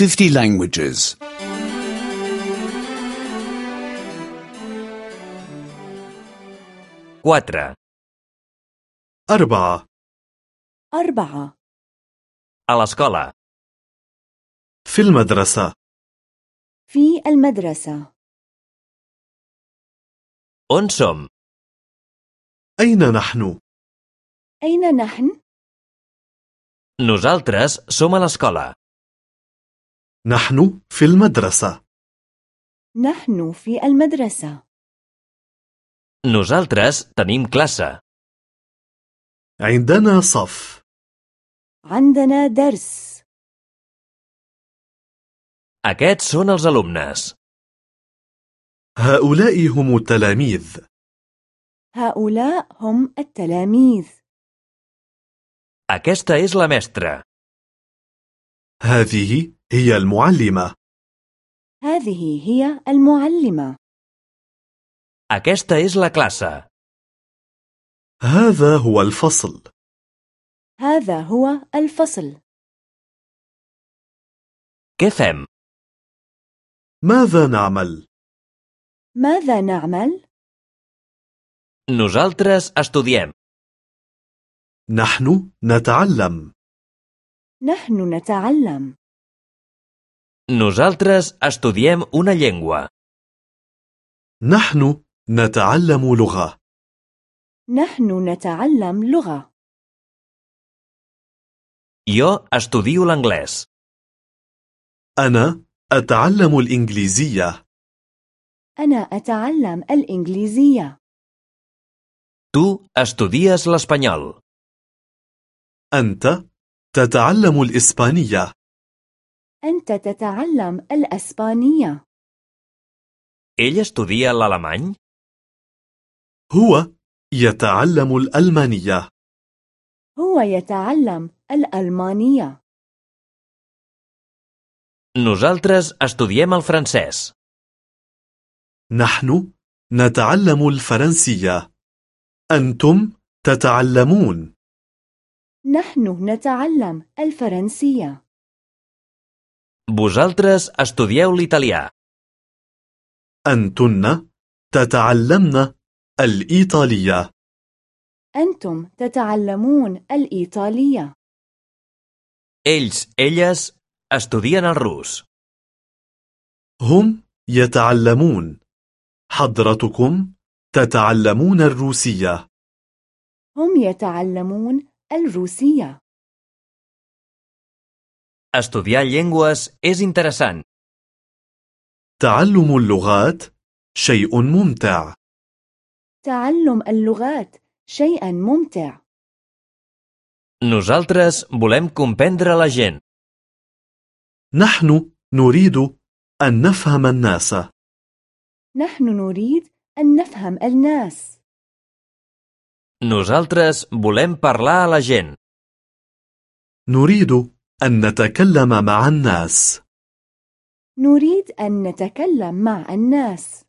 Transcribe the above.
50 languages. 4. أربعة أربعة A l'escola. في المدرسة في المدرسة On som? أين نحن؟ أين نحن؟ Nosaltres som a l'escola. نحن في المدرسة نحن في المدرسة Nosaltres tenim classe. عندنا صف عندنا درس Aquests són els alumnes. هؤلاء هم التلاميذ هؤلاء هم التلاميذ Aquesta és la mestra. هذه هي المعلمة هذه هي المعلمة Aquesta és la classe. هذا هو الفصل هذا هو الفصل Què fem? ماذا نعمل؟ ماذا نعمل؟ Nosaltres estudiem. نحن نتعلم نحن نتعلم Nosaltres estudiem una llengua. نحن نتعلم لغة نحن نتعلم لغة Jo estudio l'anglès. أنا أتعلم الإنجليزية أنا أتعلم الإنجليزية Tu estudies l'espanyol. أنت تتعلم الإسبانية. أنت تتعلم الأسبانية. Ell estudia l'alemany? هو يتعلم الألمانية. هو يتعلم الألمانية. Nosaltres estudiem el francès. نحن نتعلم الفرنسية. أنتم تتعلمون. نحن نتعلم الفرنسية. Vosaltres estudieu l'italià. أنتن تتعلمن الإيطالية. أنتم تتعلمون الإيطالية. Ells, elles, estudien el rus. هم يتعلمون. حضرتكم تتعلمون الروسية. هم يتعلمون الروسية. Estudiar llengües és interessant. تعلم اللغات شيء ممتع. تعلم اللغات شيئا ممتع. Nosaltres volem comprendre la gent. نحن نريد أن نفهم الناس. نحن نريد أن نفهم الناس. Nosaltres volem parlar a la gent. نريد أن نتكلم مع الناس نريد أن نتكلم مع الناس